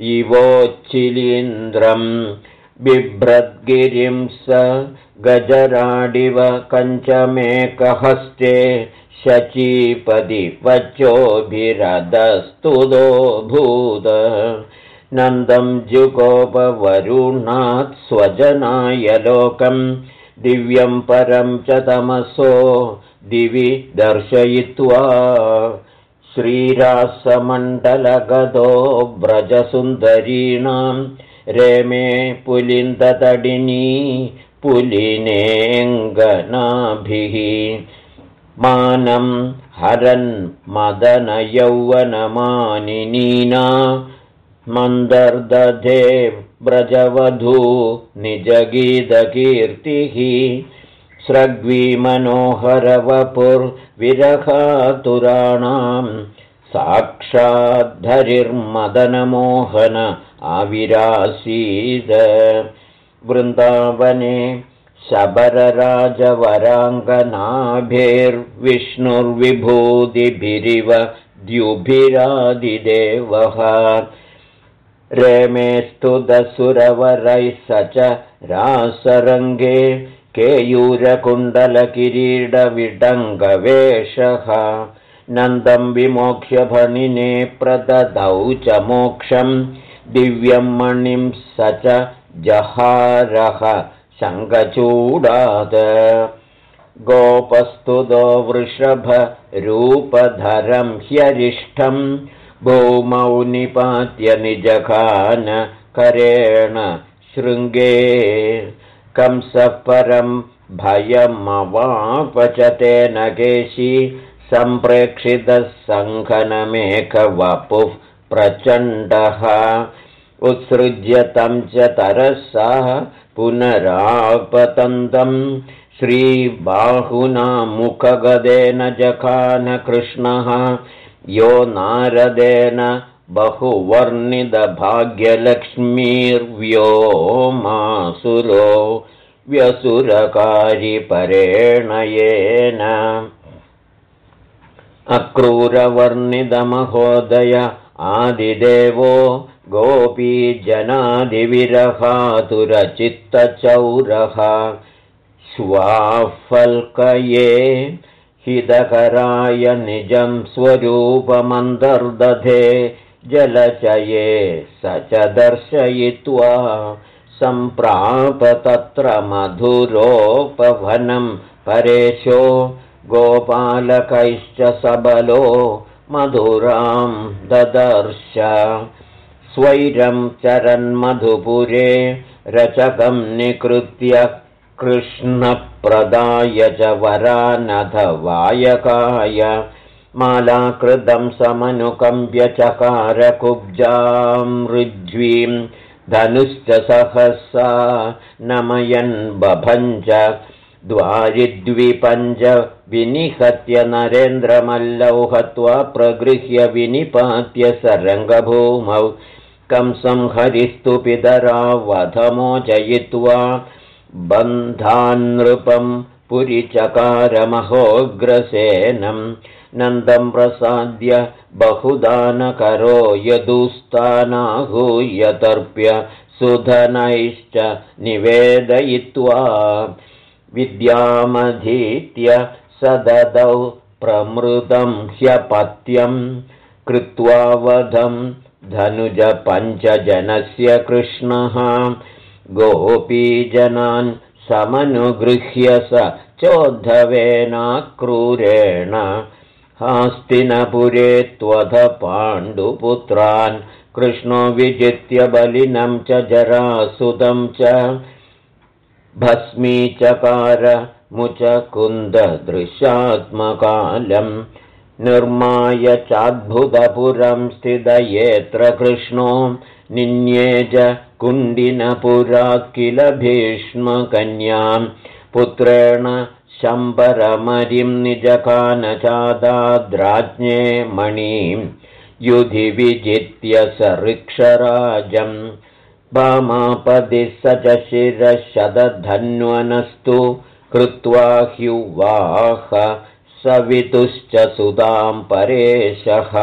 इवोच्चिलीन्द्रम् बिभ्रद्गिरिं स गजराडिव कञ्चमेकहस्ते शचीपदि वचोभिरदस्तुदो भूद नन्दं जुगोपवरुणात् स्वजनाय लोकं दिव्यं परं च तमसो दिवि दर्शयित्वा श्रीरासमण्डलगतो व्रजसुन्दरीणां रेमे पुलिन्दतडिनी पुलिनेऽङ्गनाभिः मानं हरन् मदनयौवनमानिनीना मन्दर्दधे व्रजवधू निजगीतकीर्तिः स्रग्वीमनोहरवपुर्विरहातुराणां साक्षाद्धरिर्मदनमोहन आविरासीद वृन्दावने शबरराजवराङ्गनाभिर्विष्णुर्विभूतिभिरिव द्युभिरादिदेवः रेमेस्तु दसुरवरैः स च रासरङ्गे केयूरकुण्डलकिरीडविडङ्गवेषः नन्दं विमोक्ष्य भणिने प्रददौ च मोक्षं। दिव्यं मणिं स च जहारः शङ्खचूडाद गोपस्तुतो वृषभरूपधरं ह्यरिष्ठं भूमौ निपात्य निजखान करेण शृङ्गे। कंसः परं भयमवाप च तेन केशी सम्प्रेक्षितः सङ्घनमेकवपुः प्रचण्डः। उत्सृज्य तं च तरसा पुनरापतन्तम् श्रीबाहुना मुखगदेन जखानकृष्णः यो नारदेन बहुवर्णितभाग्यलक्ष्मीर्व्योमासुरो व्यसुरकारिपरेण येन अक्रूरवर्णितमहोदय आदिदेवो गोपीजनादिविरहातुरचित्तचौरः स्वाफल्कये हितकराय निजं स्वरूपमन्तर्दधे जलचये स च दर्शयित्वा सम्प्राप तत्र मधुरोपवनं परेशो गोपालकैश्च सबलो मधुरां ददर्श। स्वैरं चरन्मधुपुरे रचकं निकृत्य कृष्णप्रदाय च वरानधवायकाय मालाकृतं समनुकम्प्यचकारकुब्जां धनुश्च सहसा नमयन् बभञ्च द्वारिद्विपञ्च विनिहत्य नरेन्द्रमल्लौ हत्वा प्रगृह्य विनिपात्य सरङ्गभूमौ कंसं हरिस्तु पितरा वधमोचयित्वा बन्धान्नृपं पुरिचकारमहोग्रसेनं नन्दं प्रसाद्य बहुदानकरो यदुस्तानाहूयतर्प्य सुधनैश्च निवेदयित्वा विद्यामधीत्य स ददौ प्रमृतं ह्यपत्यं कृत्वा वधं धनुजपञ्चजनस्य कृष्णः गोपीजनान् समनुगृह्य स चोद्धवेनाक्रूरेण हास्तिनपुरे त्वध पाण्डुपुत्रान् कृष्णो विजित्य बलिनं च जरासुतं च भस्मीचकार मुचकुन्ददृशात्मकालम् निर्माय चाद्भुतपुरं स्थितयेत्र कृष्णो निन्येज कुण्डिनपुरा किल भीष्मकन्यां पुत्रेण शम्बरमरिं निजकानचादाद्राज्ञे मणिं युधि विजित्य स ऋक्षराजम् वामापदि स च शिरशदधन्वनस्तु कृत्वा ह्युवाह सवितुश्च सुतां परेशः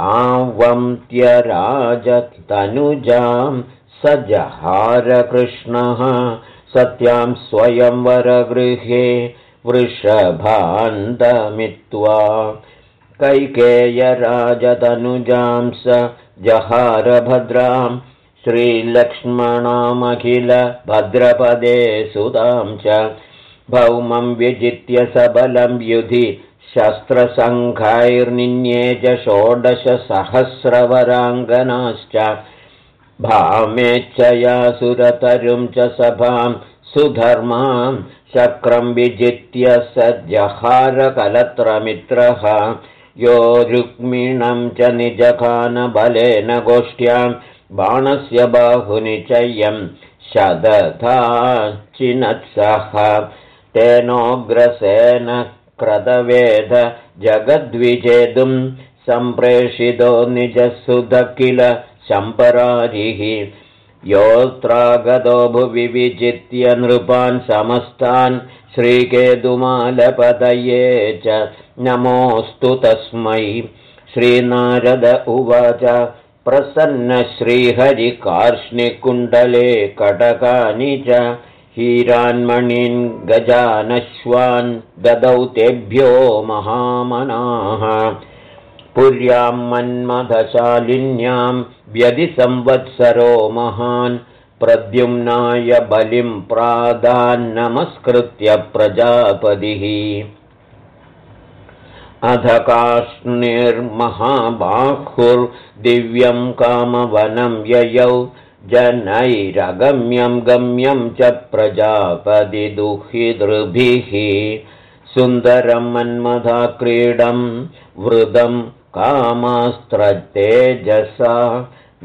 आवन्त्यराजतनुजां स जहारकृष्णः सत्यां स्वयंवरगृहे वृषभान्तमित्वा कैकेयराजतनुजां स जहारभद्रां श्रीलक्ष्मणामखिलभद्रपदे सुतां च भौमं व्यजित्य सबलं युधि शस्त्रसङ्घैर्निन्ये च षोडशसहस्रवराङ्गनाश्च भामेच्छया सुरतरुं च सभां सुधर्मां चक्रं विजित्य स जहारकलत्रमित्रः यो रुक्मिणं च निजखानबलेन गोष्ठ्यां बाणस्य बाहुनि चय्यं शदथा चिनत्सः तेनोग्रसेन क्रदवेद जगद्विजेतुं सम्प्रेषितो निजसुध किल शम्परारिः भुवि विजित्य नृपान् समस्तान् श्रीकेतुमालपदये च नमोऽस्तु तस्मै। श्रीनारद उवाच प्रसन्नश्रीहरिकार्ष्णिकुण्डले कटकानि च हीरान्मणीन् गजानश्वान् ददौ तेभ्यो महामनाः। पुर्यां मन्मथशालिन्यां व्यधिसंवत्सरो महान्। प्रद्युम्नाय बलिं प्रादान्नमस्कृत्य प्रजापतिः। अध काष्णिर्महाबाहुर्दिव्यं कामवनं ययौ जनैरगम्यं गम्यं च प्रजापदिदुहितृभिः सुन्दरं मन्मथाक्रीडं वृदं कामास्त्रतेजसा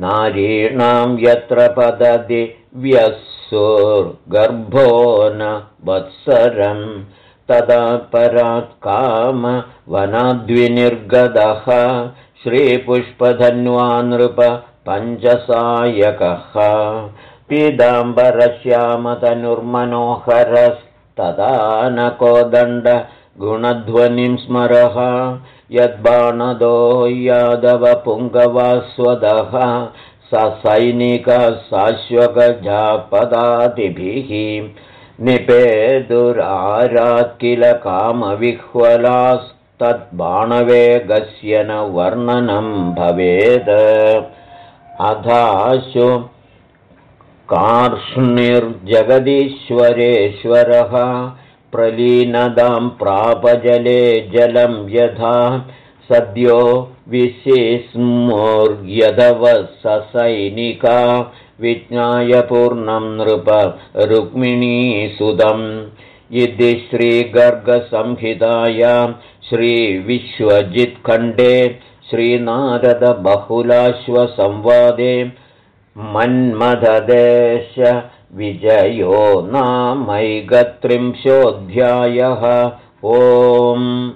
नारीणां यत्र पदति व्यस्सुर्गर्भो न वत्सरं तदा परात् कामवनाद्विनिर्गतः श्रीपुष्पधन्वा नृप पञ्चसायकः। पीताम्बरश्यामतनुर्मनोहरस्तदा न कोदण्डगुणध्वनिं स्मरः। यद्बाणदो यादवपुङ्गवास्वदः। स सैनिकशाश्वगजापदादिभिः। निपेदुरारात् किल कामविह्वलास्तद्बाणवेगस्य न वर्णनं भवेत् अधाशु कार्ष्णिर्जगदीश्वरेश्वरः प्रलीनदां प्रापजले जलं यथा सद्यो विशिस्मोर्यधवससैनिका विज्ञायपूर्णं नृप रुक्मिणीसुदम् इति श्रीगर्गसंहितायां श्रीविश्वजित्खण्डे श्रीनारदबहुलाश्वसंवादे मन्मथदेश विजयो नामैकत्रिंशोऽध्यायः। ओम्